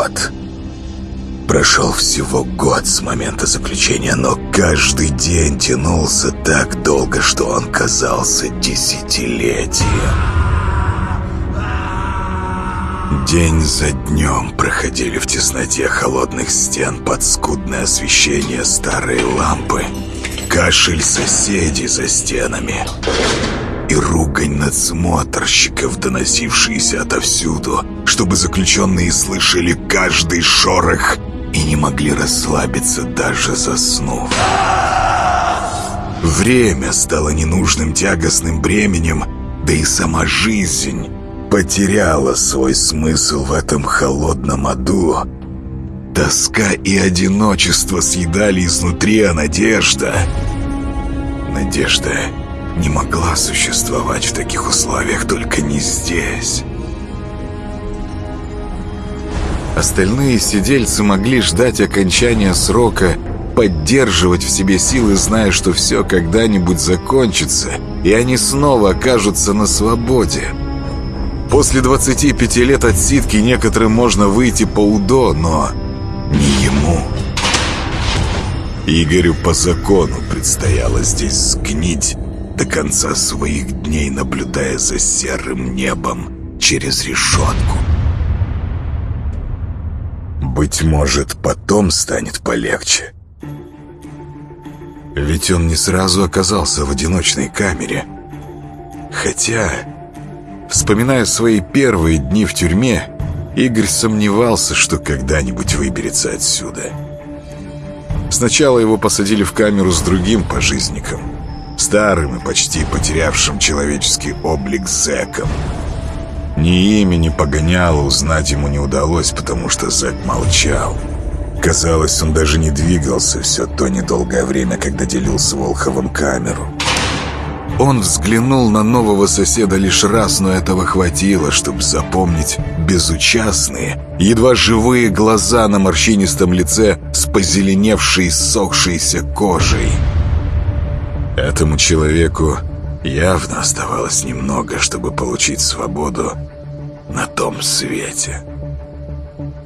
год. Прошел всего год с момента заключения, но каждый день тянулся так долго, что он казался десятилетием. День за днем проходили в тесноте холодных стен под скудное освещение старой лампы, кашель соседей за стенами и ругань надсмотрщиков, доносившиеся отовсюду, чтобы заключенные слышали каждый шорох и не могли расслабиться, даже заснув. Время стало ненужным тягостным бременем, да и сама жизнь потеряла свой смысл в этом холодном аду. Тоска и одиночество съедали изнутри, а надежда... Надежда не могла существовать в таких условиях, только не здесь. Остальные сидельцы могли ждать окончания срока, поддерживать в себе силы, зная, что все когда-нибудь закончится, и они снова окажутся на свободе. После 25 лет отсидки некоторым можно выйти по УДО, но не ему. Игорю по закону предстояло здесь сгнить до конца своих дней, наблюдая за серым небом через решетку. Быть может, потом станет полегче. Ведь он не сразу оказался в одиночной камере. Хотя, вспоминая свои первые дни в тюрьме, Игорь сомневался, что когда-нибудь выберется отсюда. Сначала его посадили в камеру с другим пожизником, старым и почти потерявшим человеческий облик зэком. Ни имя, ни погоняло узнать ему не удалось, потому что зэк молчал. Казалось, он даже не двигался все то недолгое время, когда делил с Волховым камеру. Он взглянул на нового соседа лишь раз, но этого хватило, чтобы запомнить безучастные, едва живые глаза на морщинистом лице с позеленевшей, сохшейся кожей. Этому человеку явно оставалось немного, чтобы получить свободу на том свете.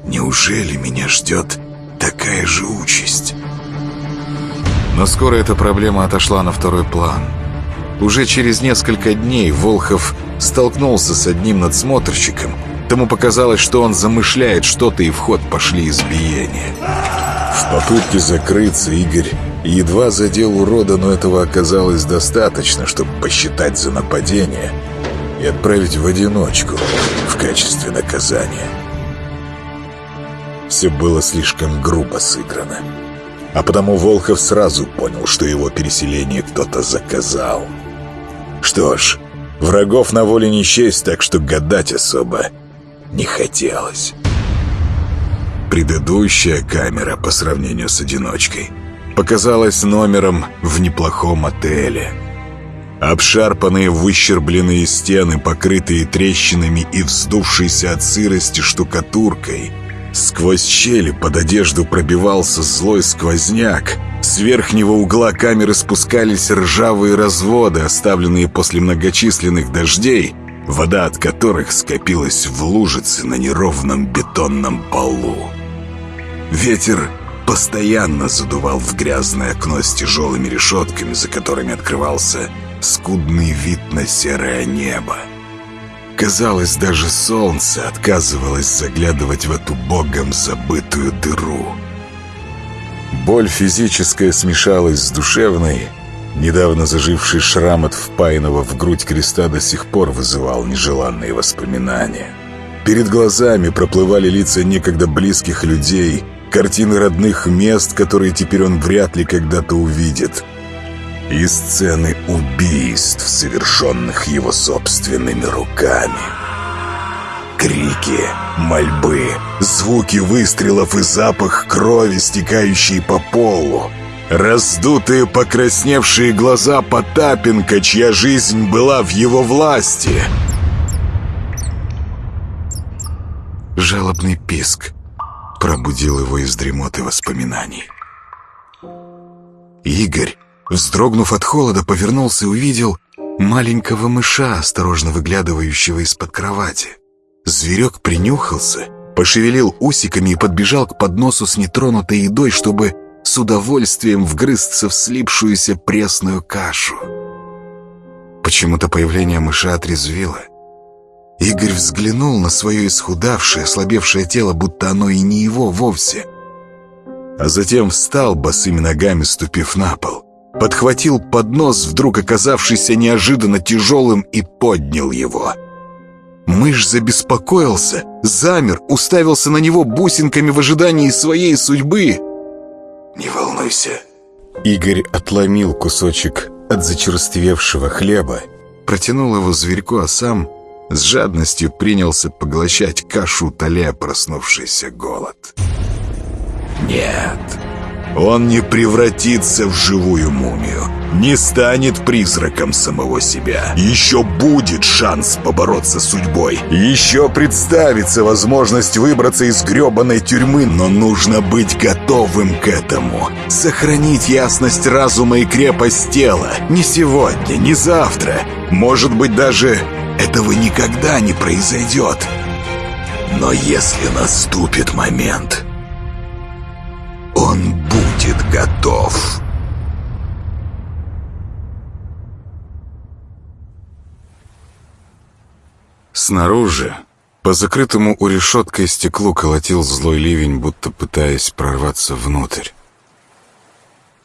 Неужели меня ждет такая же участь? Но скоро эта проблема отошла на второй план. Уже через несколько дней Волхов столкнулся с одним надсмотрщиком. Тому показалось, что он замышляет что-то, и в ход пошли избиения. В попытке закрыться Игорь едва задел урода, но этого оказалось достаточно, чтобы посчитать за нападение и отправить в одиночку в качестве наказания. Все было слишком грубо сыграно. А потому Волхов сразу понял, что его переселение кто-то заказал. Что ж, врагов на воле не честь, так что гадать особо не хотелось. Предыдущая камера по сравнению с одиночкой показалась номером в неплохом отеле. Обшарпанные выщербленные стены, покрытые трещинами и вздувшиеся от сырости штукатуркой. Сквозь щели под одежду пробивался злой сквозняк. С верхнего угла камеры спускались ржавые разводы, оставленные после многочисленных дождей, вода от которых скопилась в лужице на неровном бетонном полу. Ветер постоянно задувал в грязное окно с тяжелыми решетками, за которыми открывался скудный вид на серое небо. Казалось, даже солнце отказывалось заглядывать в эту богом забытую дыру. Боль физическая смешалась с душевной. Недавно заживший шрам от впаянного в грудь креста до сих пор вызывал нежеланные воспоминания. Перед глазами проплывали лица некогда близких людей, картины родных мест, которые теперь он вряд ли когда-то увидит, и сцены убийств, совершенных его собственными руками. Крики, мольбы, звуки выстрелов и запах крови, стекающий по полу. Раздутые покрасневшие глаза Потапенко, чья жизнь была в его власти. Жалобный писк пробудил его из дремоты воспоминаний. Игорь, вздрогнув от холода, повернулся и увидел маленького мыша, осторожно выглядывающего из-под кровати. Зверек принюхался пошевелил усиками и подбежал к подносу с нетронутой едой, чтобы с удовольствием вгрызться в слипшуюся пресную кашу. Почему-то появление мыша отрезвило. Игорь взглянул на свое исхудавшее, ослабевшее тело, будто оно и не его вовсе. А затем встал, босыми ногами ступив на пол, подхватил поднос, вдруг оказавшийся неожиданно тяжелым, и поднял его. Мышь забеспокоился, замер, уставился на него бусинками в ожидании своей судьбы. «Не волнуйся». Игорь отломил кусочек от зачерствевшего хлеба, протянул его зверьку, а сам с жадностью принялся поглощать кашу, утоляя проснувшийся голод. «Нет, он не превратится в живую мумию, не станет призраком самого себя. Еще будет шанс побороться с судьбой. Еще представится возможность выбраться из гребаной тюрьмы, но нужно быть готовым к этому. Сохранить ясность разума и крепость тела. Не сегодня, не завтра. Может быть, даже этого никогда не произойдет. Но если наступит момент, он будет готов. Снаружи, по закрытому у решеткой стеклу колотил злой ливень, будто пытаясь прорваться внутрь.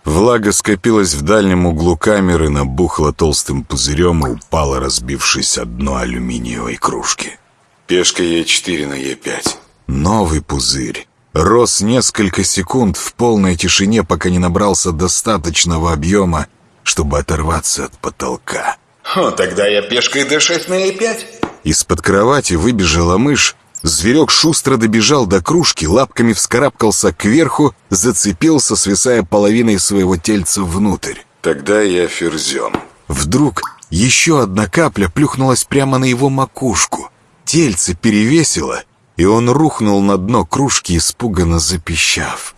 Влага скопилась в дальнем углу камеры, набухла толстым пузырем и упала, разбившись о дно алюминиевой кружки. Пешка Е4 на Е5. Новый пузырь. Рос несколько секунд в полной тишине, пока не набрался достаточного объема, чтобы оторваться от потолка. О, тогда я пешкой Д6 на Е5. Из-под кровати выбежала мышь, Зверек шустро добежал до кружки, лапками вскарабкался кверху, зацепился, свисая половиной своего тельца внутрь. Тогда я ферзем. Вдруг еще одна капля плюхнулась прямо на его макушку. Тельце перевесило, и он рухнул на дно кружки, испуганно запищав.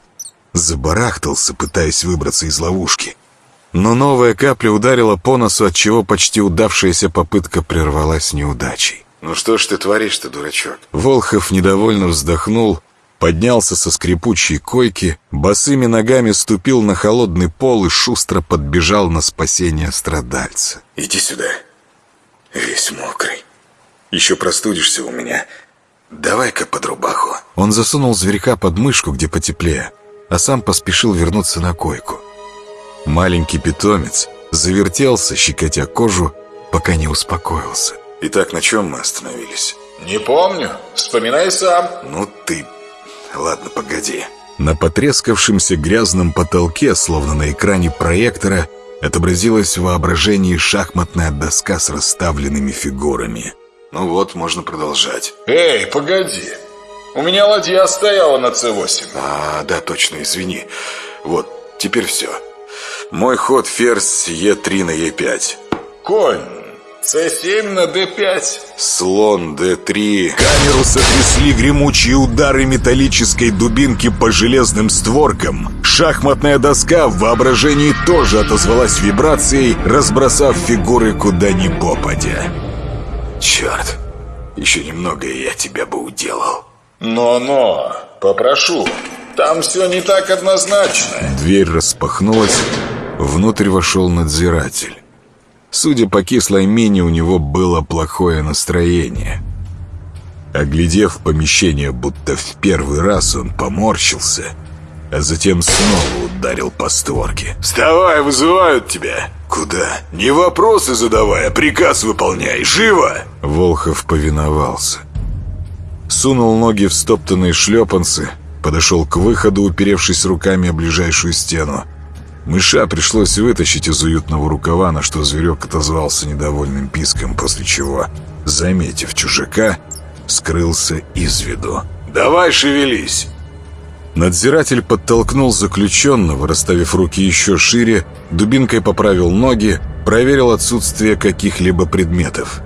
Забарахтался, пытаясь выбраться из ловушки. Но новая капля ударила по носу, отчего почти удавшаяся попытка прервалась неудачей. «Ну что ж ты творишь-то, дурачок?» Волхов недовольно вздохнул, поднялся со скрипучей койки, босыми ногами ступил на холодный пол и шустро подбежал на спасение страдальца. «Иди сюда, весь мокрый. Еще простудишься у меня. Давай-ка под рубаху». Он засунул зверька под мышку, где потеплее, а сам поспешил вернуться на койку. Маленький питомец завертелся, щекотя кожу, пока не успокоился. Итак, на чем мы остановились? Не помню. Вспоминай сам. Ну ты... Ладно, погоди. На потрескавшемся грязном потолке, словно на экране проектора, отобразилась в воображении шахматная доска с расставленными фигурами. Ну вот, можно продолжать. Эй, погоди. У меня ладья стояла на С8. А, да, точно, извини. Вот, теперь все. Мой ход ферзь Е3 на Е5. Конь с7 на d5. Слон d3. Камеру сотрясли гремучие удары металлической дубинки по железным створкам. Шахматная доска в воображении тоже отозвалась вибрацией, разбросав фигуры куда ни попадя. Черт, еще немного, и я тебя бы уделал. Но-но, попрошу. Там все не так однозначно. Дверь распахнулась. Внутрь вошел надзиратель. Судя по кислой мине, у него было плохое настроение. Оглядев помещение, будто в первый раз он поморщился, а затем снова ударил по створке. «Вставай, вызывают тебя!» «Куда?» «Не вопросы задавай, а приказ выполняй! Живо!» Волхов повиновался. Сунул ноги в стоптанные шлепанцы, подошел к выходу, уперевшись руками о ближайшую стену. Мыша пришлось вытащить из уютного рукава, на что зверек отозвался недовольным писком, после чего, заметив чужака, скрылся из виду. «Давай шевелись!» Надзиратель подтолкнул заключенного, расставив руки еще шире, дубинкой поправил ноги, проверил отсутствие каких-либо предметов.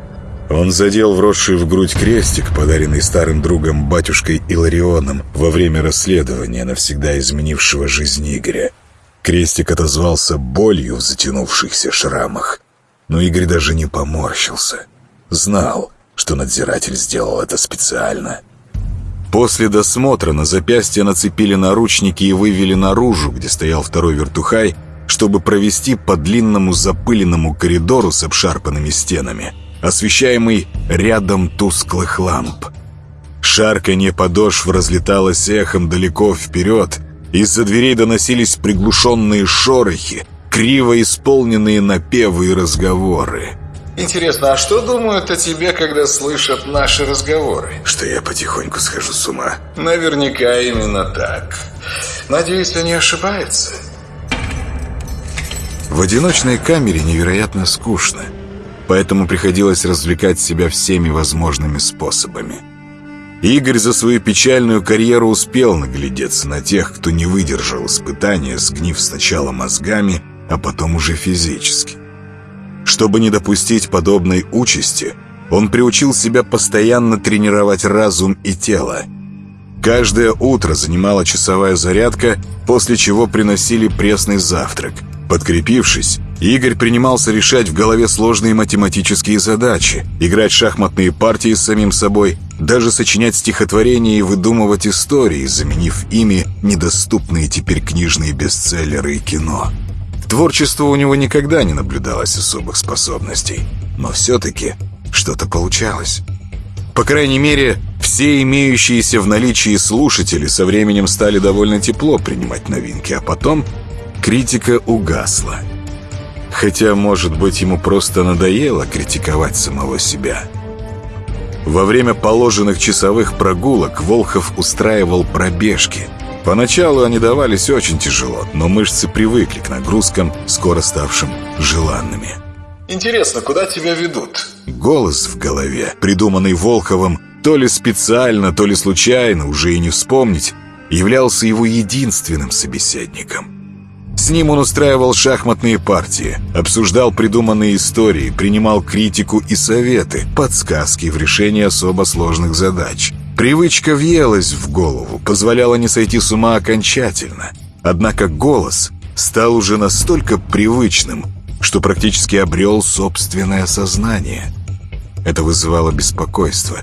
Он задел вросший в грудь крестик, подаренный старым другом батюшкой Иларионом во время расследования, навсегда изменившего жизнь Игоря. Крестик отозвался болью в затянувшихся шрамах. Но Игорь даже не поморщился. Знал, что надзиратель сделал это специально. После досмотра на запястье нацепили наручники и вывели наружу, где стоял второй вертухай, чтобы провести по длинному запыленному коридору с обшарпанными стенами, освещаемый рядом тусклых ламп. Шарканье подошв разлеталось эхом далеко вперед, из-за дверей доносились приглушенные шорохи, криво исполненные напевы и разговоры. Интересно, а что думают о тебе, когда слышат наши разговоры? Что я потихоньку схожу с ума. Наверняка именно так. Надеюсь, они ошибаются. В одиночной камере невероятно скучно, поэтому приходилось развлекать себя всеми возможными способами. Игорь за свою печальную карьеру успел наглядеться на тех, кто не выдержал испытания, сгнив сначала мозгами, а потом уже физически. Чтобы не допустить подобной участи, он приучил себя постоянно тренировать разум и тело. Каждое утро занимала часовая зарядка, после чего приносили пресный завтрак. Подкрепившись, Игорь принимался решать в голове сложные математические задачи, играть шахматные партии с самим собой, даже сочинять стихотворения и выдумывать истории, заменив ими недоступные теперь книжные бестселлеры и кино. Творчество у него никогда не наблюдалось особых способностей, но все-таки что-то получалось. По крайней мере, все имеющиеся в наличии слушатели со временем стали довольно тепло принимать новинки, а потом критика угасла. Хотя, может быть, ему просто надоело критиковать самого себя. Во время положенных часовых прогулок Волхов устраивал пробежки – Поначалу они давались очень тяжело, но мышцы привыкли к нагрузкам, скоро ставшим желанными. «Интересно, куда тебя ведут?» Голос в голове, придуманный Волховым, то ли специально, то ли случайно, уже и не вспомнить, являлся его единственным собеседником. С ним он устраивал шахматные партии, обсуждал придуманные истории, принимал критику и советы, подсказки в решении особо сложных задач – Привычка въелась в голову, позволяла не сойти с ума окончательно. Однако голос стал уже настолько привычным, что практически обрел собственное сознание. Это вызывало беспокойство.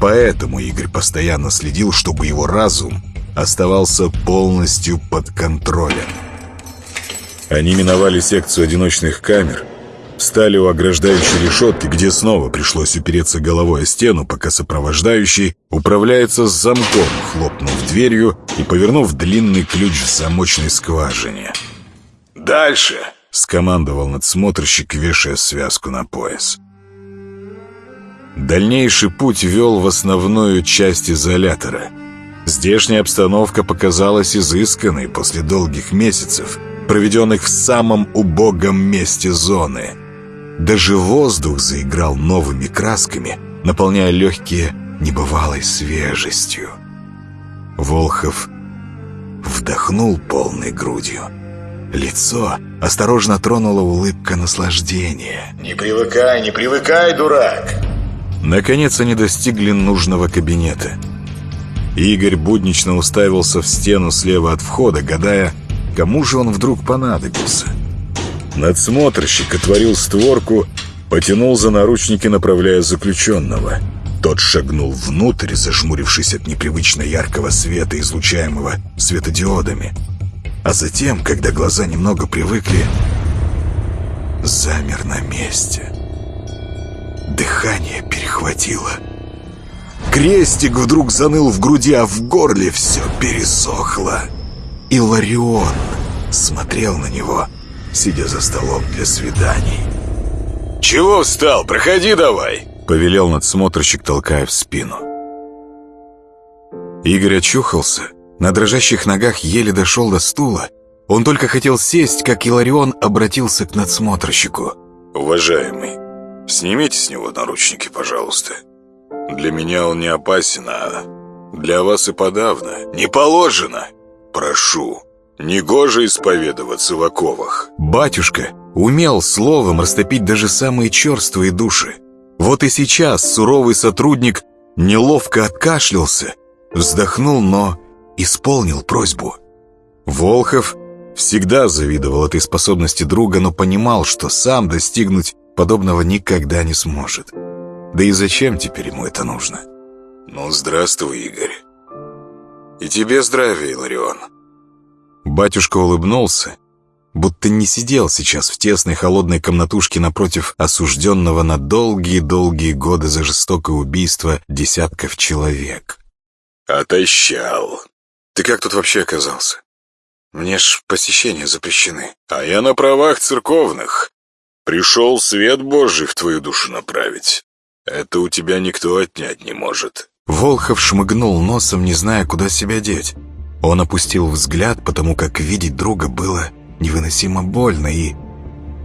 Поэтому Игорь постоянно следил, чтобы его разум оставался полностью под контролем. Они миновали секцию одиночных камер – Встали у ограждающей решетки, где снова пришлось упереться головой о стену, пока сопровождающий управляется с замком, хлопнув дверью и повернув длинный ключ в замочной скважине. «Дальше!» — скомандовал надсмотрщик, вешая связку на пояс. Дальнейший путь вел в основную часть изолятора. Здешняя обстановка показалась изысканной после долгих месяцев, проведенных в самом убогом месте зоны — даже воздух заиграл новыми красками, наполняя легкие небывалой свежестью. Волхов вдохнул полной грудью. Лицо осторожно тронула улыбка наслаждения. «Не привыкай, не привыкай, дурак!» Наконец они достигли нужного кабинета. Игорь буднично уставился в стену слева от входа, гадая, кому же он вдруг понадобился. Надсмотрщик отворил створку, потянул за наручники, направляя заключенного. Тот шагнул внутрь, зажмурившись от непривычно яркого света, излучаемого светодиодами. А затем, когда глаза немного привыкли, замер на месте. Дыхание перехватило. Крестик вдруг заныл в груди, а в горле все пересохло. И Ларион смотрел на него — сидя за столом для свиданий. «Чего встал? Проходи давай!» — повелел надсмотрщик, толкая в спину. Игорь очухался, на дрожащих ногах еле дошел до стула. Он только хотел сесть, как Иларион обратился к надсмотрщику. «Уважаемый, снимите с него наручники, пожалуйста. Для меня он не опасен, а для вас и подавно. Не положено! Прошу!» Негоже исповедоваться в оковах. Батюшка умел словом растопить даже самые черствые души. Вот и сейчас суровый сотрудник неловко откашлялся, вздохнул, но исполнил просьбу. Волхов всегда завидовал этой способности друга, но понимал, что сам достигнуть подобного никогда не сможет. Да и зачем теперь ему это нужно? «Ну, здравствуй, Игорь. И тебе здравия, Иларион». Батюшка улыбнулся, будто не сидел сейчас в тесной холодной комнатушке напротив осужденного на долгие-долгие годы за жестокое убийство десятков человек. «Отощал. Ты как тут вообще оказался? Мне ж посещения запрещены. А я на правах церковных. Пришел свет Божий в твою душу направить. Это у тебя никто отнять не может». Волхов шмыгнул носом, не зная, куда себя деть. Он опустил взгляд, потому как видеть друга было невыносимо больно и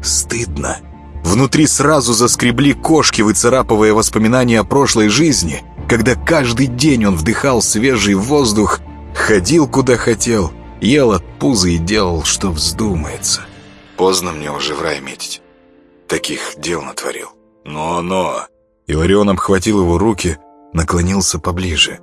стыдно. Внутри сразу заскребли кошки, выцарапывая воспоминания о прошлой жизни, когда каждый день он вдыхал свежий воздух, ходил куда хотел, ел от пуза и делал, что вздумается. Поздно мне уже в рай метить. Таких дел натворил. Но-но. Иларион обхватил его руки, наклонился поближе.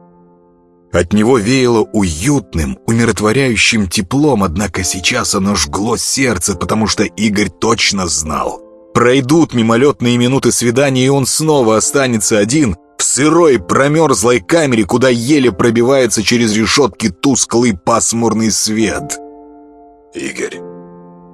От него веяло уютным, умиротворяющим теплом, однако сейчас оно жгло сердце, потому что Игорь точно знал. Пройдут мимолетные минуты свидания, и он снова останется один в сырой промерзлой камере, куда еле пробивается через решетки тусклый пасмурный свет. «Игорь,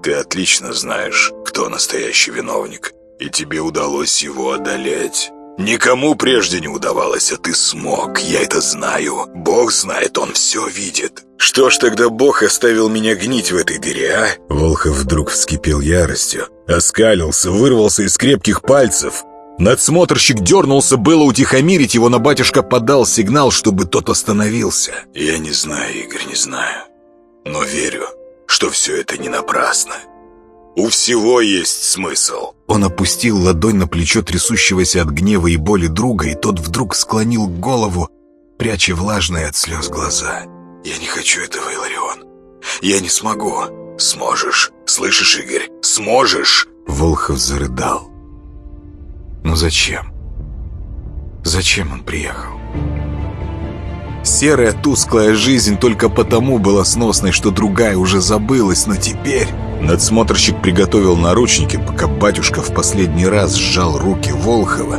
ты отлично знаешь, кто настоящий виновник, и тебе удалось его одолеть». Никому прежде не удавалось, а ты смог, я это знаю. Бог знает, он все видит. Что ж тогда Бог оставил меня гнить в этой дыре, а? Волхов вдруг вскипел яростью, оскалился, вырвался из крепких пальцев. Надсмотрщик дернулся было утихомирить его, но батюшка подал сигнал, чтобы тот остановился. Я не знаю, Игорь, не знаю. Но верю, что все это не напрасно. У всего есть смысл. Он опустил ладонь на плечо трясущегося от гнева и боли друга, и тот вдруг склонил голову, пряча влажные от слез глаза. «Я не хочу этого, Иларион. Я не смогу. Сможешь. Слышишь, Игорь? Сможешь!» Волхов зарыдал. «Ну зачем? Зачем он приехал?» Серая тусклая жизнь только потому была сносной, что другая уже забылась, но теперь... Надсмотрщик приготовил наручники, пока батюшка в последний раз сжал руки Волхова,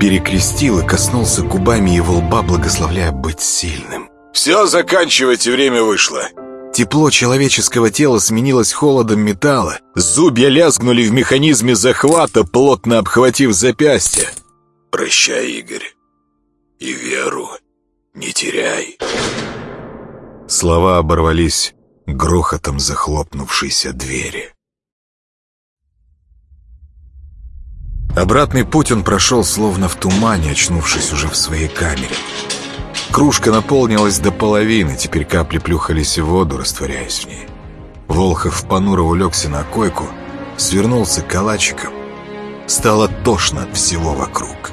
перекрестил и коснулся губами его лба, благословляя быть сильным. «Все, заканчивайте, время вышло!» Тепло человеческого тела сменилось холодом металла. Зубья лязгнули в механизме захвата, плотно обхватив запястье. «Прощай, Игорь, и веру не теряй!» Слова оборвались грохотом захлопнувшейся двери. Обратный путь он прошел словно в тумане, очнувшись уже в своей камере. Кружка наполнилась до половины, теперь капли плюхались в воду, растворяясь в ней. Волхов понуро улегся на койку, свернулся калачиком. Стало тошно от всего вокруг.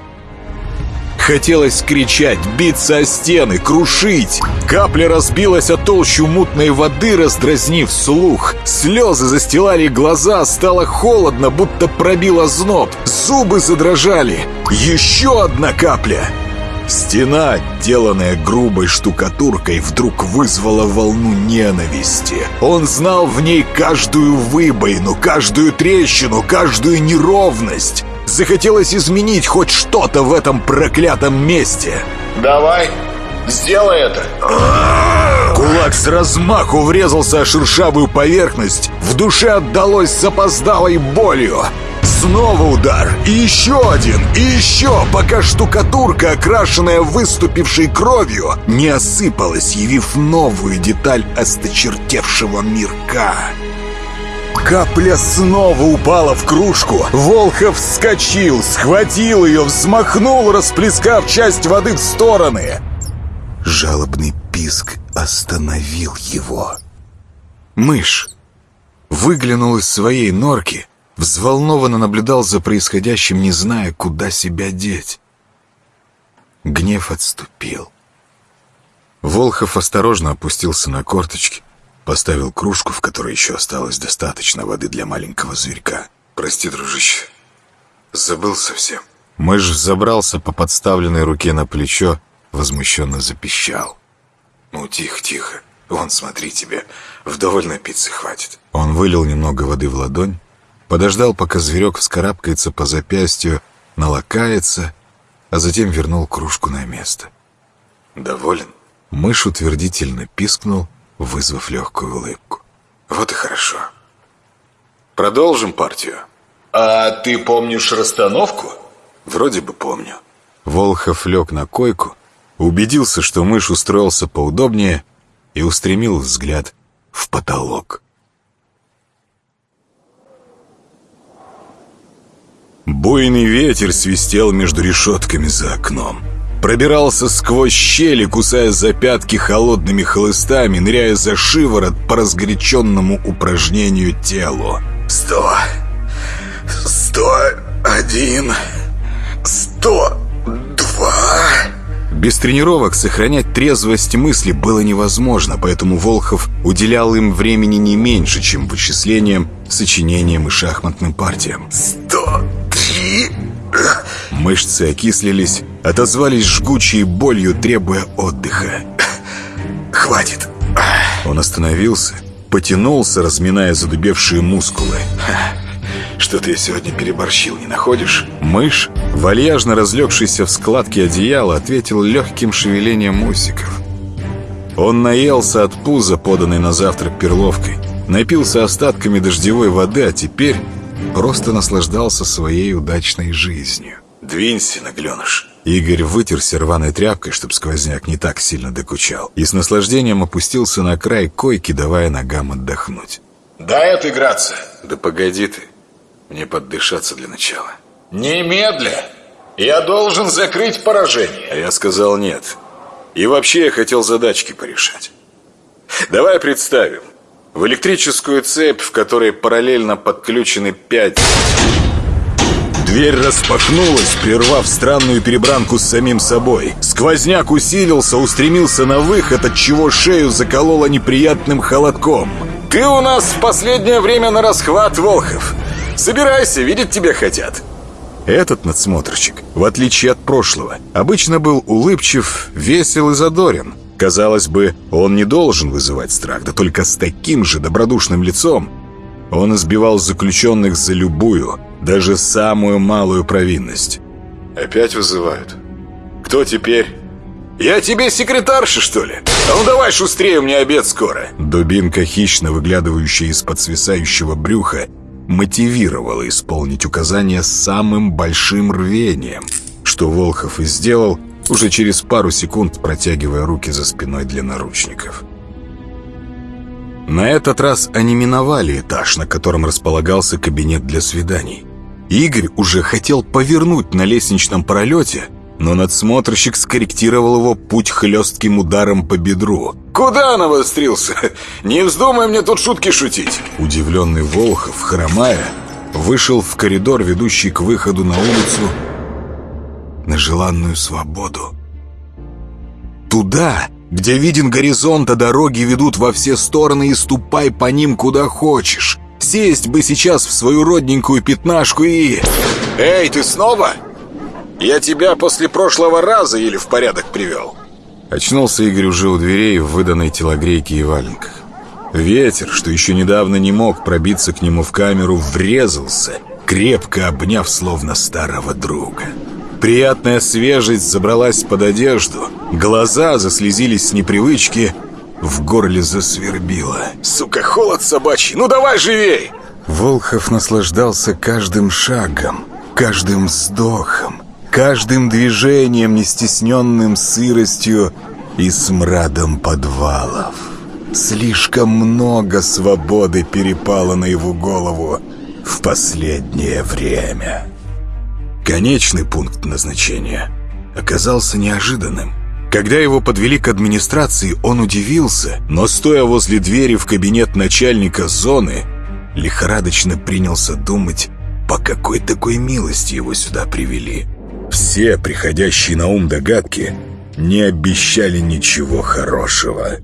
Хотелось кричать, биться о стены, крушить. Капля разбилась о толщу мутной воды, раздразнив слух. Слезы застилали глаза, стало холодно, будто пробило зноб. Зубы задрожали. Еще одна капля. Стена, деланная грубой штукатуркой, вдруг вызвала волну ненависти. Он знал в ней каждую выбоину, каждую трещину, каждую неровность. Захотелось изменить хоть что-то в этом проклятом месте. «Давай, сделай это!» Кулак с размаху врезался о шершавую поверхность. В душе отдалось запоздалой болью. Снова удар, и еще один, и еще, пока штукатурка, окрашенная выступившей кровью, не осыпалась, явив новую деталь осточертевшего мирка. Капля снова упала в кружку. Волхов вскочил, схватил ее, взмахнул, расплескав часть воды в стороны. Жалобный писк остановил его. Мышь выглянул из своей норки, взволнованно наблюдал за происходящим, не зная, куда себя деть. Гнев отступил. Волхов осторожно опустился на корточки, поставил кружку, в которой еще осталось достаточно воды для маленького зверька. «Прости, дружище, забыл совсем». Мышь забрался по подставленной руке на плечо, возмущенно запищал. «Ну, тихо, тихо. Вон, смотри, тебе вдоволь напиться хватит». Он вылил немного воды в ладонь, подождал, пока зверек вскарабкается по запястью, налакается, а затем вернул кружку на место. Доволен? Мышь утвердительно пискнул, вызвав легкую улыбку. Вот и хорошо. Продолжим партию. А ты помнишь расстановку? Вроде бы помню. Волхов лег на койку, убедился, что мышь устроился поудобнее и устремил взгляд в потолок. Буйный ветер свистел между решетками за окном. Пробирался сквозь щели, кусая за пятки холодными хлыстами, ныряя за шиворот по разгоряченному упражнению телу. Сто... Сто... Один... Сто... Два... Без тренировок сохранять трезвость мысли было невозможно, поэтому Волхов уделял им времени не меньше, чем вычислениям, сочинениям и шахматным партиям. Сто три... Мышцы окислились, отозвались жгучей болью, требуя отдыха. Хватит. Он остановился, потянулся, разминая задубевшие мускулы. Что-то я сегодня переборщил, не находишь? Мышь, вальяжно разлегшийся в складке одеяла, ответил легким шевелением усиков. Он наелся от пуза, поданной на завтрак перловкой, напился остатками дождевой воды, а теперь просто наслаждался своей удачной жизнью. Двинься, наглёныш. Игорь вытерся рваной тряпкой, чтобы сквозняк не так сильно докучал, и с наслаждением опустился на край койки, давая ногам отдохнуть. Дай отыграться. Да погоди ты. Мне поддышаться для начала. Немедля. Я должен закрыть поражение. А я сказал нет. И вообще я хотел задачки порешать. Давай представим. В электрическую цепь, в которой параллельно подключены пять... Дверь распахнулась, прервав странную перебранку с самим собой. Сквозняк усилился, устремился на выход, от чего шею закололо неприятным холодком. Ты у нас в последнее время на расхват, Волхов. Собирайся, видеть тебя хотят. Этот надсмотрщик, в отличие от прошлого, обычно был улыбчив, весел и задорен. Казалось бы, он не должен вызывать страх, да только с таким же добродушным лицом он избивал заключенных за любую, даже самую малую провинность. Опять вызывают. Кто теперь? Я тебе секретарша, что ли? А ну давай шустрее, у меня обед скоро. Дубинка, хищно выглядывающая из-под свисающего брюха, мотивировала исполнить указания самым большим рвением, что Волхов и сделал, уже через пару секунд протягивая руки за спиной для наручников. На этот раз они миновали этаж, на котором располагался кабинет для свиданий. Игорь уже хотел повернуть на лестничном пролете, но надсмотрщик скорректировал его путь хлестким ударом по бедру. Куда навострился? Не вздумай мне тут шутки шутить. Удивленный Волхов, хромая, вышел в коридор, ведущий к выходу на улицу, на желанную свободу. Туда, где виден горизонт, а дороги ведут во все стороны и ступай по ним куда хочешь. Сесть бы сейчас в свою родненькую пятнашку и... Эй, ты снова? Я тебя после прошлого раза или в порядок привел? Очнулся Игорь уже у дверей в выданной телогрейке и валенках. Ветер, что еще недавно не мог пробиться к нему в камеру, врезался, крепко обняв словно старого друга. Приятная свежесть забралась под одежду, глаза заслезились с непривычки, в горле засвербило. Сука, холод собачий, ну давай живей! Волхов наслаждался каждым шагом, каждым вздохом, каждым движением, не стесненным сыростью и смрадом подвалов. Слишком много свободы перепало на его голову в последнее время. Конечный пункт назначения оказался неожиданным. Когда его подвели к администрации, он удивился, но стоя возле двери в кабинет начальника зоны, лихорадочно принялся думать, по какой такой милости его сюда привели. Все приходящие на ум догадки не обещали ничего хорошего.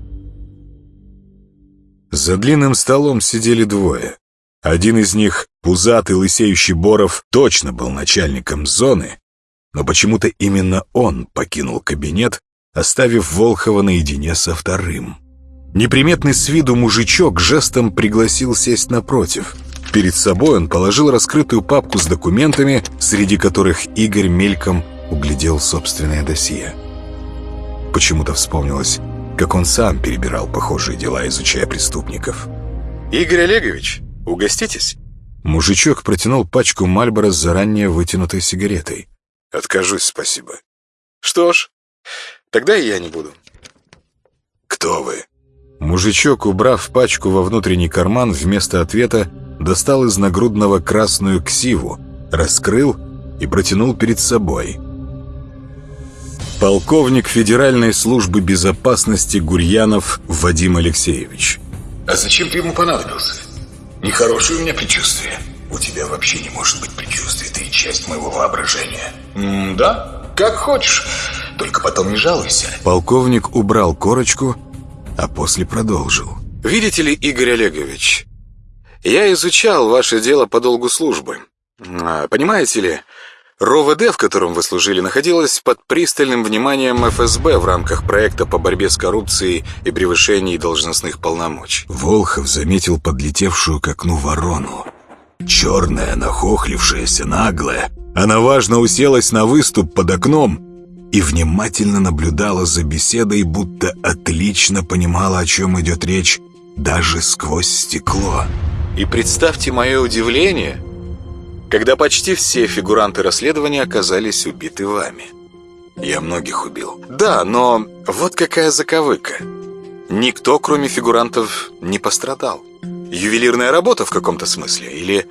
За длинным столом сидели двое. Один из них, пузатый лысеющий Боров, точно был начальником зоны, но почему-то именно он покинул кабинет, оставив Волхова наедине со вторым. Неприметный с виду мужичок жестом пригласил сесть напротив. Перед собой он положил раскрытую папку с документами, среди которых Игорь мельком углядел собственное досье. почему-то вспомнилось, как он сам перебирал похожие дела, изучая преступников. «Игорь Олегович, угоститесь?» Мужичок протянул пачку Мальбора с заранее вытянутой сигаретой. «Откажусь, спасибо». «Что ж, тогда и я не буду». «Кто вы?» Мужичок, убрав пачку во внутренний карман, вместо ответа достал из нагрудного красную ксиву, раскрыл и протянул перед собой. Полковник Федеральной службы безопасности Гурьянов Вадим Алексеевич. А зачем ты ему понадобился? Нехорошее у меня предчувствие. У тебя вообще не может быть предчувствия, ты часть моего воображения. М да, как хочешь, только потом не жалуйся. Полковник убрал корочку, а после продолжил. «Видите ли, Игорь Олегович, я изучал ваше дело по долгу службы. А, понимаете ли, РОВД, в котором вы служили, находилось под пристальным вниманием ФСБ в рамках проекта по борьбе с коррупцией и превышением должностных полномочий. Волхов заметил подлетевшую к окну ворону. Черная, нахохлившаяся, наглая. Она важно уселась на выступ под окном и внимательно наблюдала за беседой, будто отлично понимала, о чем идет речь, даже сквозь стекло. И представьте мое удивление, когда почти все фигуранты расследования оказались убиты вами. Я многих убил. Да, но вот какая заковыка. Никто, кроме фигурантов, не пострадал. Ювелирная работа в каком-то смысле или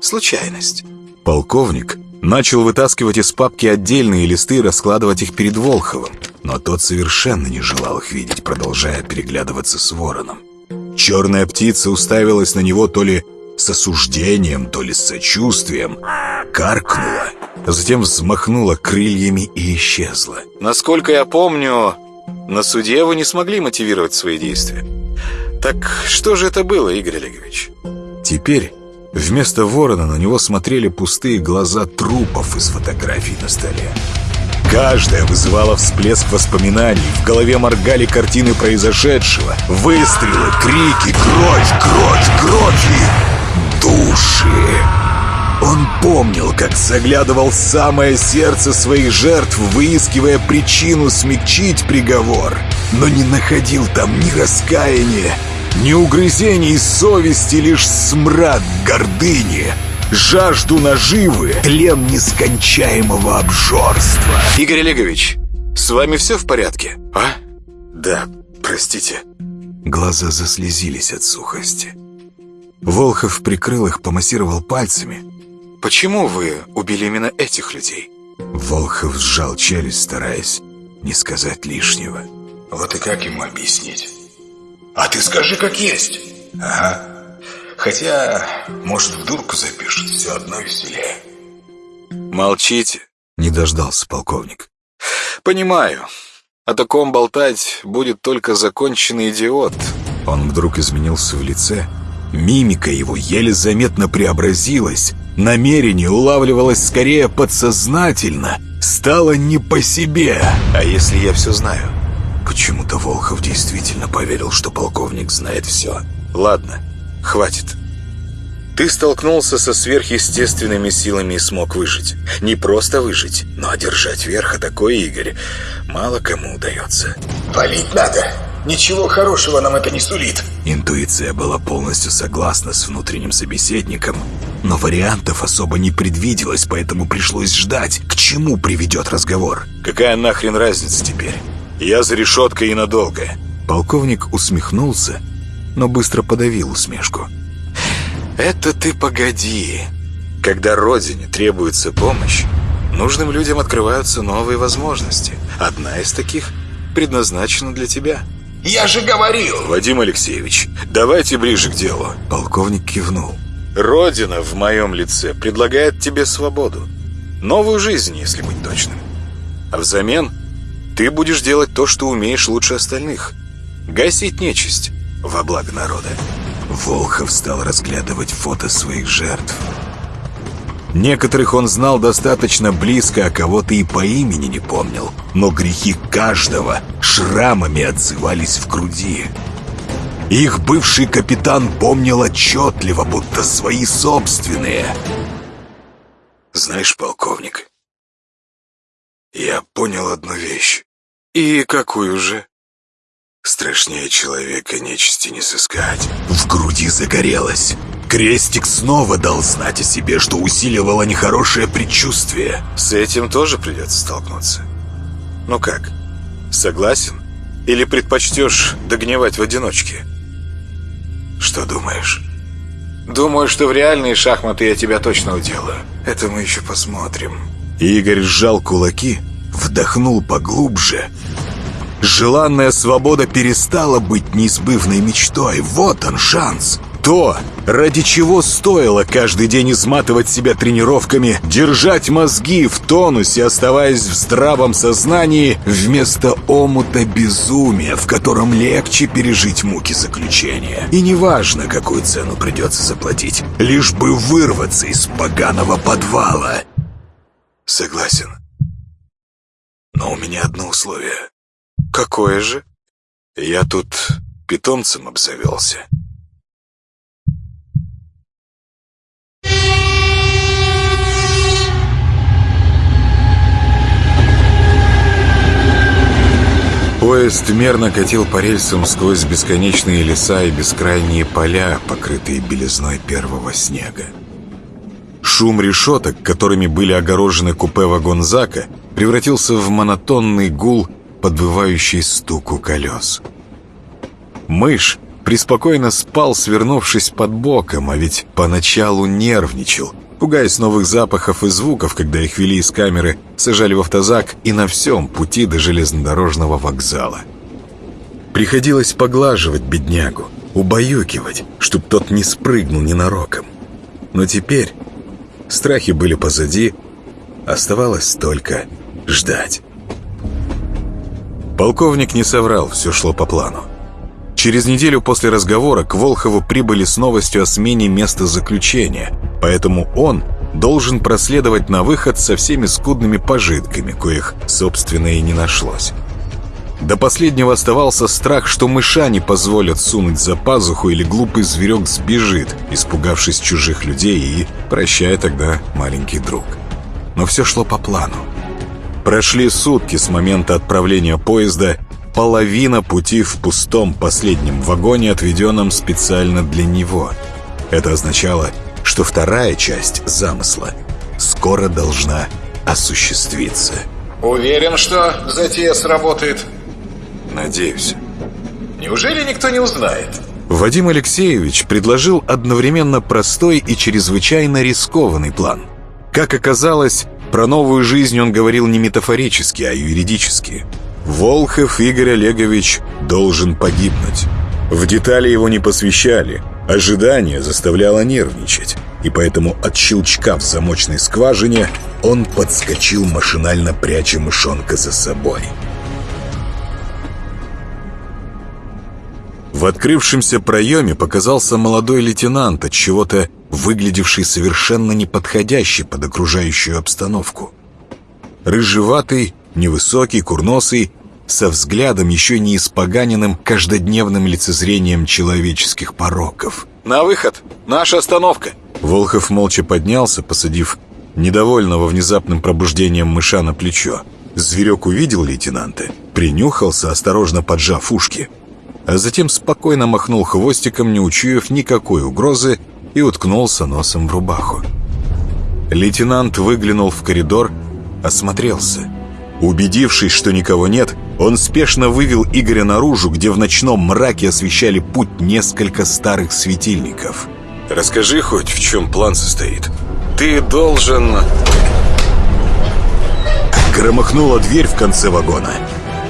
случайность? Полковник начал вытаскивать из папки отдельные листы и раскладывать их перед Волховым, но тот совершенно не желал их видеть, продолжая переглядываться с вороном. Черная птица уставилась на него то ли с осуждением, то ли с сочувствием, каркнула, затем взмахнула крыльями и исчезла. Насколько я помню, на суде вы не смогли мотивировать свои действия. Так что же это было, Игорь Олегович? Теперь вместо ворона на него смотрели пустые глаза трупов из фотографий на столе. Каждая вызывала всплеск воспоминаний, в голове моргали картины произошедшего, выстрелы, крики, кровь, кровь, кровь души. Он помнил, как заглядывал в самое сердце своих жертв, выискивая причину смягчить приговор, но не находил там ни раскаяния, ни угрызений совести, лишь смрад гордыни — жажду наживы, тлен нескончаемого обжорства. Игорь Олегович, с вами все в порядке, а? Да, простите. Глаза заслезились от сухости. Волхов прикрыл их, помассировал пальцами. Почему вы убили именно этих людей? Волхов сжал челюсть, стараясь не сказать лишнего. Вот и как ему объяснить? А ты скажи, как есть. Ага. Хотя, может, в дурку запишут, все одно веселее. Молчите. Не дождался полковник. Понимаю. О таком болтать будет только законченный идиот. Он вдруг изменился в лице. Мимика его еле заметно преобразилась. Намерение улавливалось скорее подсознательно. Стало не по себе. А если я все знаю? Почему-то Волхов действительно поверил, что полковник знает все. Ладно, Хватит. Ты столкнулся со сверхъестественными силами и смог выжить. Не просто выжить, но одержать верх, а такой, Игорь, мало кому удается. Валить надо. Ничего хорошего нам это не сулит. Интуиция была полностью согласна с внутренним собеседником, но вариантов особо не предвиделось, поэтому пришлось ждать, к чему приведет разговор. Какая нахрен разница теперь? Я за решеткой и надолго. Полковник усмехнулся, но быстро подавил усмешку. «Это ты погоди. Когда Родине требуется помощь, нужным людям открываются новые возможности. Одна из таких предназначена для тебя». «Я же говорил!» «Вадим Алексеевич, давайте ближе к делу». Полковник кивнул. «Родина в моем лице предлагает тебе свободу. Новую жизнь, если быть точным. А взамен ты будешь делать то, что умеешь лучше остальных. Гасить нечисть, во благо народа. Волхов стал разглядывать фото своих жертв. Некоторых он знал достаточно близко, а кого-то и по имени не помнил. Но грехи каждого шрамами отзывались в груди. Их бывший капитан помнил отчетливо, будто свои собственные. Знаешь, полковник, я понял одну вещь. И какую же? Страшнее человека нечисти не сыскать. В груди загорелось. Крестик снова дал знать о себе, что усиливало нехорошее предчувствие. С этим тоже придется столкнуться. Ну как, согласен? Или предпочтешь догнивать в одиночке? Что думаешь? Думаю, что в реальные шахматы я тебя точно уделаю. Это мы еще посмотрим. Игорь сжал кулаки, вдохнул поглубже. Желанная свобода перестала быть неизбывной мечтой. Вот он шанс. То, ради чего стоило каждый день изматывать себя тренировками, держать мозги в тонусе, оставаясь в здравом сознании, вместо омута безумия, в котором легче пережить муки заключения. И неважно, какую цену придется заплатить, лишь бы вырваться из поганого подвала. Согласен. Но у меня одно условие. Какое же? Я тут питомцем обзавелся. Поезд мерно катил по рельсам сквозь бесконечные леса и бескрайние поля, покрытые белизной первого снега. Шум решеток, которыми были огорожены купе вагонзака, превратился в монотонный гул, подвывающий стуку колес. Мышь преспокойно спал, свернувшись под боком, а ведь поначалу нервничал, пугаясь новых запахов и звуков, когда их вели из камеры, сажали в автозак и на всем пути до железнодорожного вокзала. Приходилось поглаживать беднягу, убаюкивать, чтоб тот не спрыгнул ненароком. Но теперь страхи были позади, оставалось только ждать. Полковник не соврал, все шло по плану. Через неделю после разговора к Волхову прибыли с новостью о смене места заключения, поэтому он должен проследовать на выход со всеми скудными пожитками, коих, собственно, и не нашлось. До последнего оставался страх, что мыша не позволят сунуть за пазуху или глупый зверек сбежит, испугавшись чужих людей и прощая тогда маленький друг. Но все шло по плану. Прошли сутки с момента отправления поезда, половина пути в пустом последнем вагоне, отведенном специально для него. Это означало, что вторая часть замысла скоро должна осуществиться. Уверен, что затея сработает? Надеюсь. Неужели никто не узнает? Вадим Алексеевич предложил одновременно простой и чрезвычайно рискованный план. Как оказалось, про новую жизнь он говорил не метафорически, а юридически. Волхов Игорь Олегович должен погибнуть. В детали его не посвящали. Ожидание заставляло нервничать. И поэтому от щелчка в замочной скважине он подскочил, машинально пряча мышонка за собой. В открывшемся проеме показался молодой лейтенант, от чего-то выглядевший совершенно неподходящий под окружающую обстановку. Рыжеватый, невысокий, курносый, со взглядом еще не испоганенным каждодневным лицезрением человеческих пороков. «На выход! Наша остановка!» Волхов молча поднялся, посадив недовольного внезапным пробуждением мыша на плечо. Зверек увидел лейтенанта, принюхался, осторожно поджав ушки, а затем спокойно махнул хвостиком, не учуяв никакой угрозы, и уткнулся носом в рубаху. Лейтенант выглянул в коридор, осмотрелся. Убедившись, что никого нет, он спешно вывел Игоря наружу, где в ночном мраке освещали путь несколько старых светильников. «Расскажи хоть, в чем план состоит. Ты должен...» Громыхнула дверь в конце вагона.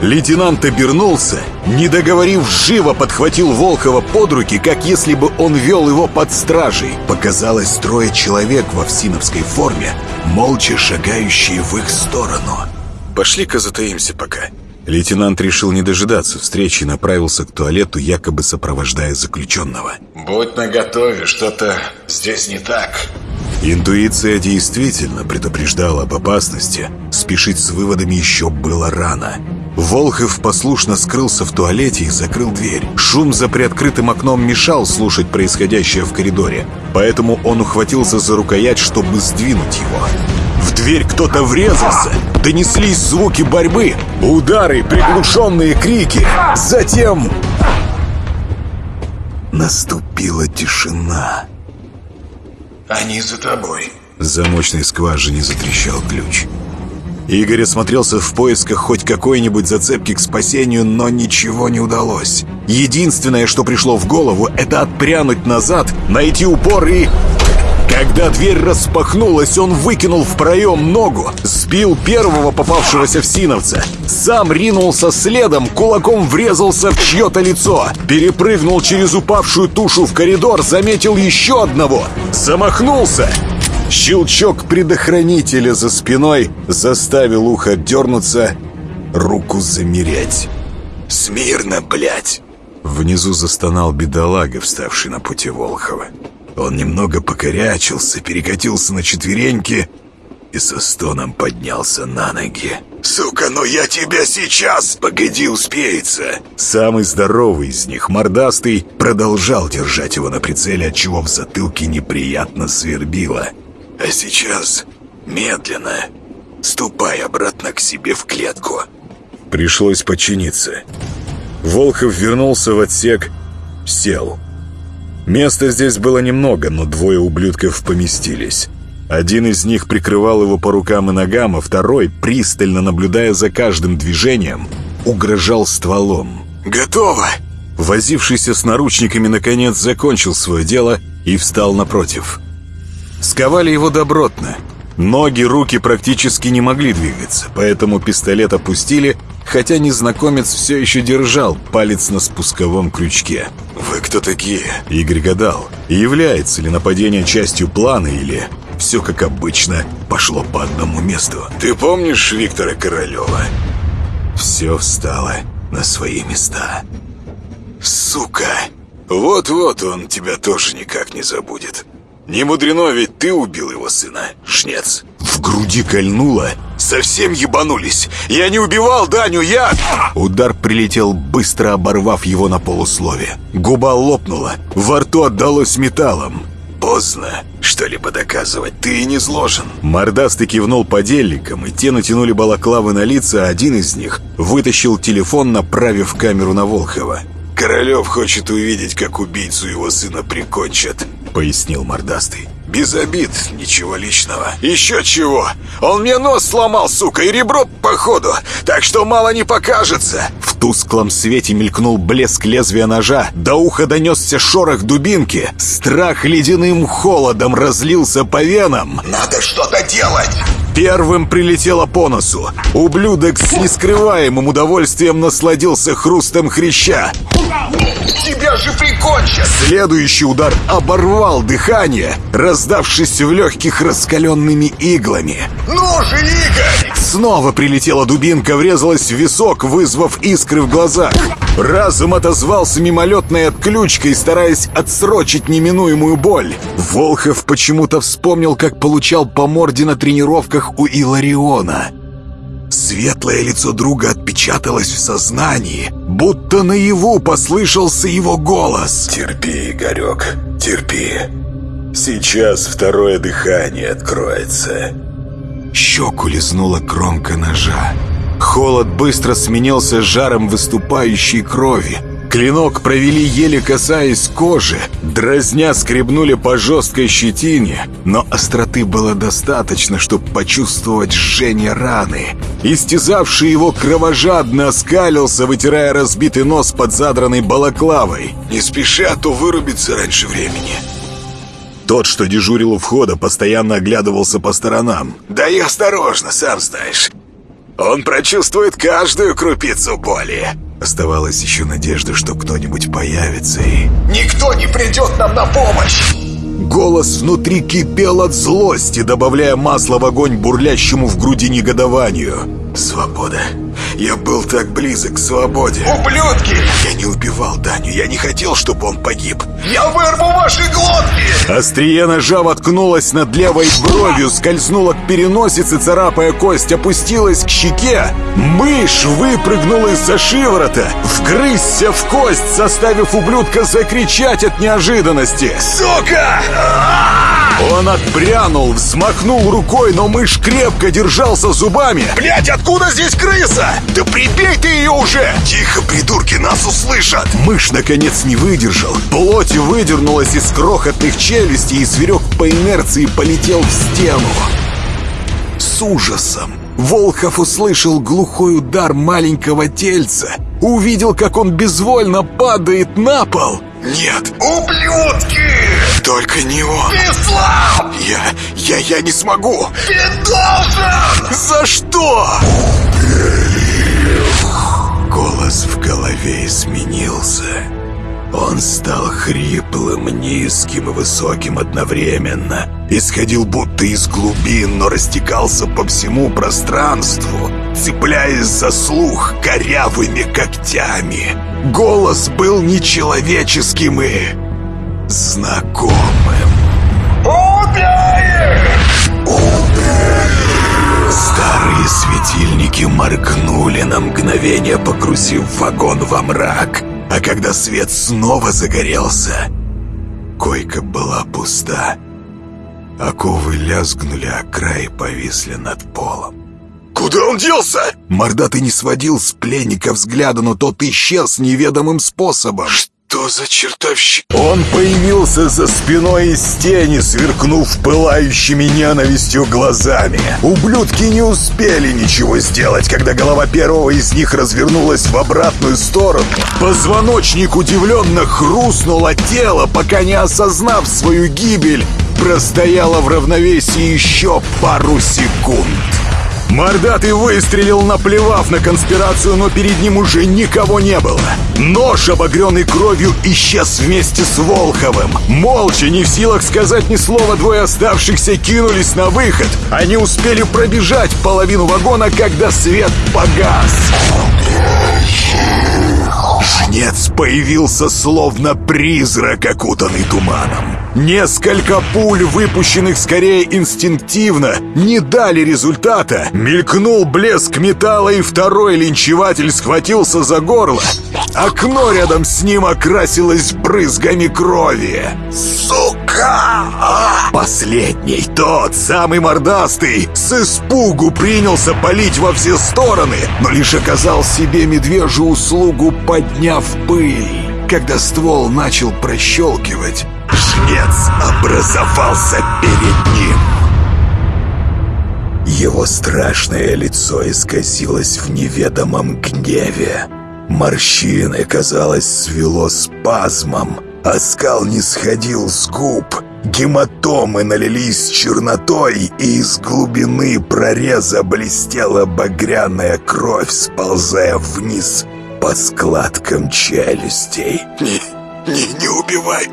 Лейтенант обернулся, не договорив, живо подхватил Волхова под руки, как если бы он вел его под стражей. Показалось трое человек в овсиновской форме, молча шагающие в их сторону. «Пошли-ка затаимся пока». Лейтенант решил не дожидаться встречи и направился к туалету, якобы сопровождая заключенного. Будь наготове, что-то здесь не так. Интуиция действительно предупреждала об опасности. Спешить с выводами еще было рано. Волхов послушно скрылся в туалете и закрыл дверь. Шум за приоткрытым окном мешал слушать происходящее в коридоре, поэтому он ухватился за рукоять, чтобы сдвинуть его. В дверь кто-то врезался. донеслись звуки борьбы, удары, приглушенные крики. Затем... Наступила тишина. Они за тобой. В замочной скважине затрещал ключ. Игорь осмотрелся в поисках хоть какой-нибудь зацепки к спасению, но ничего не удалось. Единственное, что пришло в голову, это отпрянуть назад, найти упор и... Когда дверь распахнулась, он выкинул в проем ногу, сбил первого попавшегося в синовца. Сам ринулся следом, кулаком врезался в чье-то лицо. Перепрыгнул через упавшую тушу в коридор, заметил еще одного. Замахнулся. Щелчок предохранителя за спиной заставил ухо дернуться, руку замереть. «Смирно, блядь!» Внизу застонал бедолага, вставший на пути Волхова. Он немного покорячился, перекатился на четвереньки и со стоном поднялся на ноги. «Сука, ну я тебя сейчас! Погоди, успеется!» Самый здоровый из них, мордастый, продолжал держать его на прицеле, отчего в затылке неприятно свербило. «А сейчас медленно ступай обратно к себе в клетку». Пришлось подчиниться. Волхов вернулся в отсек, сел. Места здесь было немного, но двое ублюдков поместились. Один из них прикрывал его по рукам и ногам, а второй, пристально наблюдая за каждым движением, угрожал стволом. «Готово!» Возившийся с наручниками, наконец, закончил свое дело и встал напротив. Сковали его добротно. Ноги, руки практически не могли двигаться, поэтому пистолет опустили, хотя незнакомец все еще держал палец на спусковом крючке. «Вы кто такие?» Игорь гадал, является ли нападение частью плана или все как обычно пошло по одному месту. «Ты помнишь Виктора Королева?» Все встало на свои места. «Сука! Вот-вот он тебя тоже никак не забудет. Не мудрено, ведь ты убил его сына, Шнец». В груди кольнуло. «Совсем ебанулись! Я не убивал Даню, я...» Удар прилетел, быстро оборвав его на полуслове. Губа лопнула, во рту отдалось металлом. «Поздно что-либо доказывать, ты не сложен». Мордастый кивнул подельникам, и те натянули балаклавы на лица, а один из них вытащил телефон, направив камеру на Волхова. «Королев хочет увидеть, как убийцу его сына прикончат», — пояснил Мордастый. «Без обид, ничего личного». «Еще чего! Он мне нос сломал, сука, и ребро, походу, так что мало не покажется!» В тусклом свете мелькнул блеск лезвия ножа, до уха донесся шорох дубинки. Страх ледяным холодом разлился по венам. Надо что-то делать! Первым прилетело по носу. Ублюдок с нескрываемым удовольствием насладился хрустом хряща. Тебя же прикончат! Следующий удар оборвал дыхание, раздавшись в легких раскаленными иглами. Ну же, Игорь! Снова прилетела дубинка, врезалась в висок, вызвав искры в глазах. Разум отозвался мимолетной отключкой, стараясь отсрочить неминуемую боль. Волхов почему-то вспомнил, как получал по морде на тренировках у Илариона. Светлое лицо друга отпечаталось в сознании, будто наяву послышался его голос. «Терпи, Игорек, терпи. Сейчас второе дыхание откроется». Щеку лизнула кромка ножа. Холод быстро сменился жаром выступающей крови. Клинок провели еле касаясь кожи, дразня скребнули по жесткой щетине, но остроты было достаточно, чтобы почувствовать жжение раны. Истязавший его кровожадно оскалился, вытирая разбитый нос под задранной балаклавой. «Не спеши, а то вырубится раньше времени». Тот, что дежурил у входа, постоянно оглядывался по сторонам. «Да и осторожно, сам знаешь. Он прочувствует каждую крупицу боли». Оставалась еще надежда, что кто-нибудь появится и... Никто не придет нам на помощь! Голос внутри кипел от злости, добавляя масло в огонь бурлящему в груди негодованию. «Свобода. Я был так близок к свободе. Ублюдки! Я не убивал Даню, я не хотел, чтобы он погиб. Я вырву ваши глотки! Острие ножа воткнулось над левой бровью, скользнуло к переносице, царапая кость, опустилась к щеке. Мышь выпрыгнула из-за шиворота, вгрызся в кость, заставив ублюдка закричать от неожиданности. Сука! Он отпрянул, взмахнул рукой, но мышь крепко держался зубами. Блять, откуда здесь крыса? Да прибей ты ее уже! Тихо, придурки, нас услышат! Мышь, наконец, не выдержал. Плоть выдернулась из крохотных челюстей, и зверек по инерции полетел в стену. С ужасом Волхов услышал глухой удар маленького тельца, увидел, как он безвольно падает на пол. Нет, Ублюдки! только не он. Ислам! Я, я, я не смогу. Ты должен! За что? Голос в голове изменился. Он стал хриплым, низким и высоким одновременно. Исходил будто из глубин, но растекался по всему пространству, цепляясь за слух корявыми когтями. Голос был нечеловеческим и знакомым. Убей! Старые светильники моргнули на мгновение, погрузив вагон во мрак. А когда свет снова загорелся, койка была пуста. Оковы лязгнули, а край повисли над полом. Куда он делся? Мордатый не сводил с пленника взгляда, но тот исчез неведомым способом. Что за чертовщик? Он появился за спиной из тени, сверкнув пылающими ненавистью глазами. Ублюдки не успели ничего сделать, когда голова первого из них развернулась в обратную сторону. Позвоночник удивленно хрустнул от тела, пока не осознав свою гибель, простояла в равновесии еще пару секунд. Мордатый выстрелил, наплевав на конспирацию, но перед ним уже никого не было. Нож, обогренный кровью, исчез вместе с Волховым. Молча, не в силах сказать ни слова, двое оставшихся кинулись на выход. Они успели пробежать половину вагона, когда свет погас. Жнец появился словно призрак, окутанный туманом. Несколько пуль, выпущенных скорее инстинктивно, не дали результата. Мелькнул блеск металла, и второй линчеватель схватился за горло. Окно рядом с ним окрасилось брызгами крови. Сука! Последний, тот самый мордастый, с испугу принялся палить во все стороны, но лишь оказал себе медвежью услугу, подняв пыль. Когда ствол начал прощелкивать, жнец образовался перед ним. Его страшное лицо исказилось в неведомом гневе. Морщины, казалось, свело спазмом, а скал не сходил с губ. Гематомы налились чернотой, и из глубины прореза блестела багряная кровь, сползая вниз по складкам челюстей. Не, не, не убивай!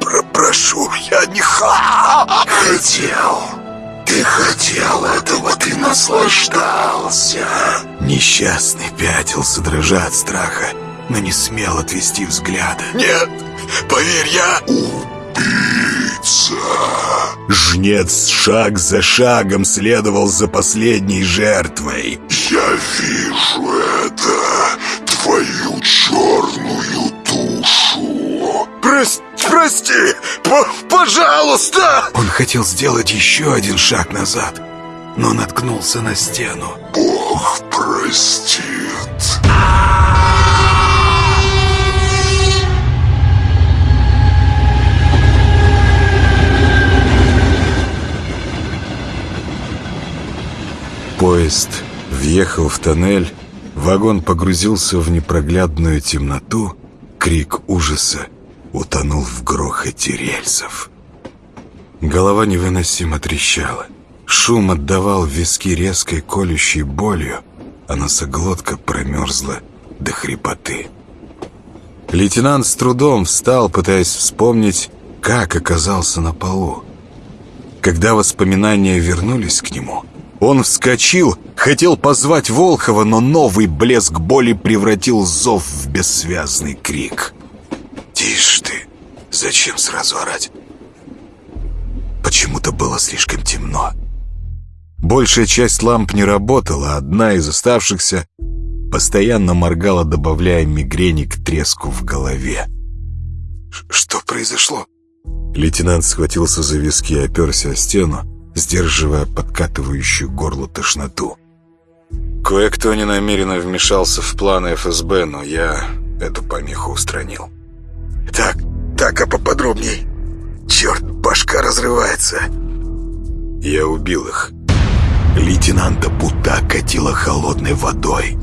Про прошу, я не ха... Хотел. Ты хотел этого, ты наслаждался. Несчастный пятился, дрожа от страха, но не смел отвести взгляда. Нет, поверь, я... Жнец шаг за шагом следовал за последней жертвой. Я вижу это, твою черную душу. Прости, прости, пожалуйста! Он хотел сделать еще один шаг назад, но наткнулся на стену. Бог простит. Поезд въехал в тоннель, вагон погрузился в непроглядную темноту, крик ужаса утонул в грохоте рельсов. Голова невыносимо трещала. Шум отдавал виски резкой колющей болью, а носоглотка промерзла до хрипоты. Лейтенант с трудом встал, пытаясь вспомнить, как оказался на полу. Когда воспоминания вернулись к нему, он вскочил, Хотел позвать Волхова, но новый блеск боли превратил зов в бессвязный крик. «Тише ты! Зачем сразу орать?» Почему-то было слишком темно. Большая часть ламп не работала, одна из оставшихся постоянно моргала, добавляя мигрени к треску в голове. «Что произошло?» Лейтенант схватился за виски и оперся о стену, сдерживая подкатывающую горло тошноту. Кое-кто ненамеренно вмешался в планы ФСБ, но я эту помеху устранил. «Так, так, а поподробней. Черт, башка разрывается». Я убил их. Лейтенанта будто окатило холодной водой.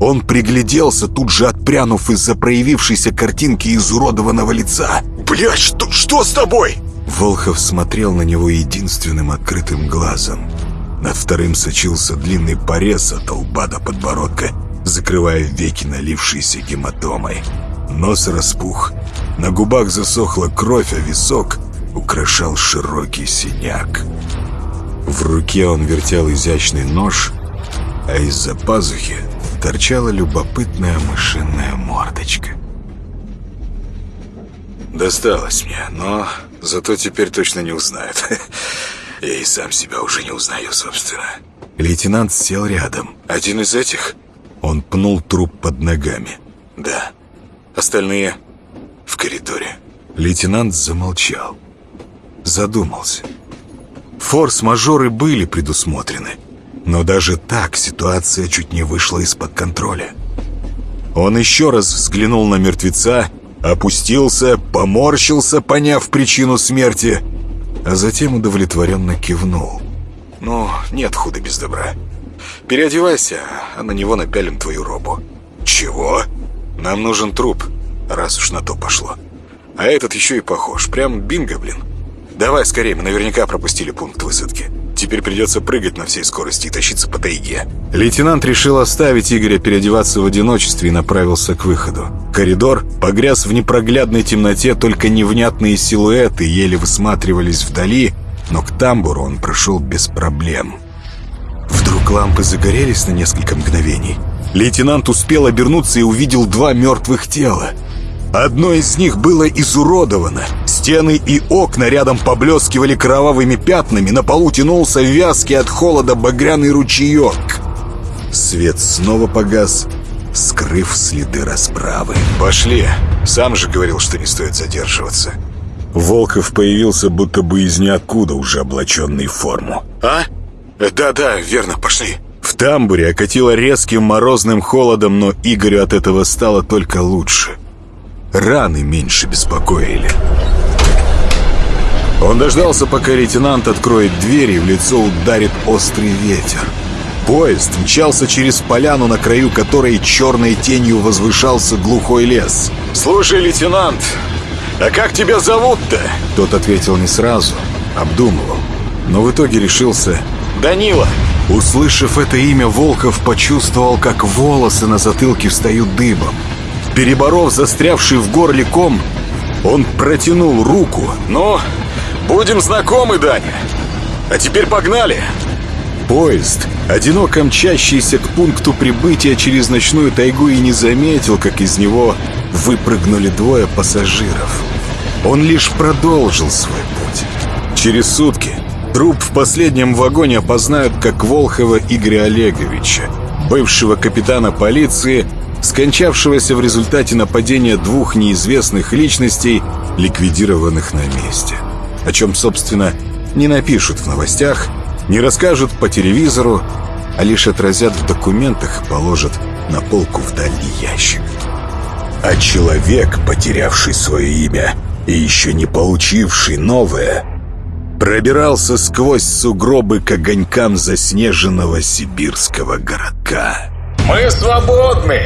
Он пригляделся, тут же отпрянув из-за проявившейся картинки изуродованного лица. «Блядь, что, что с тобой?» Волхов смотрел на него единственным открытым глазом. Над вторым сочился длинный порез от лба до подбородка, закрывая веки, налившиеся гематомой. Нос распух, на губах засохла кровь, а висок украшал широкий синяк. В руке он вертел изящный нож, а из-за пазухи торчала любопытная мышиная мордочка. Досталось мне, но зато теперь точно не узнают. Я и сам себя уже не узнаю, собственно. Лейтенант сел рядом. Один из этих? Он пнул труп под ногами. Да. Остальные в коридоре. Лейтенант замолчал. Задумался. Форс-мажоры были предусмотрены. Но даже так ситуация чуть не вышла из-под контроля. Он еще раз взглянул на мертвеца, опустился, поморщился, поняв причину смерти — а затем удовлетворенно кивнул. «Ну, нет худа без добра. Переодевайся, а на него напялим твою робу». «Чего?» «Нам нужен труп, раз уж на то пошло. А этот еще и похож. Прям бинго, блин. Давай скорее, мы наверняка пропустили пункт высадки». Теперь придется прыгать на всей скорости и тащиться по тайге. Лейтенант решил оставить Игоря переодеваться в одиночестве и направился к выходу. Коридор погряз в непроглядной темноте, только невнятные силуэты еле высматривались вдали, но к тамбуру он прошел без проблем. Вдруг лампы загорелись на несколько мгновений. Лейтенант успел обернуться и увидел два мертвых тела. Одно из них было изуродовано. Стены и окна рядом поблескивали кровавыми пятнами, на полу тянулся вязкий от холода багряный ручеек. Свет снова погас, скрыв следы расправы. «Пошли! Сам же говорил, что не стоит задерживаться». Волков появился будто бы из ниоткуда, уже облаченный в форму. «А? Да-да, верно, пошли». В тамбуре окатило резким морозным холодом, но Игорю от этого стало только лучше. Раны меньше беспокоили. Он дождался, пока лейтенант откроет дверь и в лицо ударит острый ветер. Поезд мчался через поляну, на краю которой черной тенью возвышался глухой лес. «Слушай, лейтенант, а как тебя зовут-то?» Тот ответил не сразу, обдумывал, но в итоге решился «Данила». Услышав это имя, Волков почувствовал, как волосы на затылке встают дыбом. Переборов застрявший в горле ком, он протянул руку. «Ну, будем знакомы, Даня. А теперь погнали!» Поезд, одиноко мчащийся к пункту прибытия через ночную тайгу и не заметил, как из него выпрыгнули двое пассажиров. Он лишь продолжил свой путь. Через сутки труп в последнем вагоне опознают как Волхова Игоря Олеговича, бывшего капитана полиции, скончавшегося в результате нападения двух неизвестных личностей, ликвидированных на месте. О чем, собственно, не напишут в новостях, не расскажут по телевизору, а лишь отразят в документах и положат на полку в дальний ящик. А человек, потерявший свое имя и еще не получивший новое, пробирался сквозь сугробы к огонькам заснеженного сибирского городка. «Мы свободны!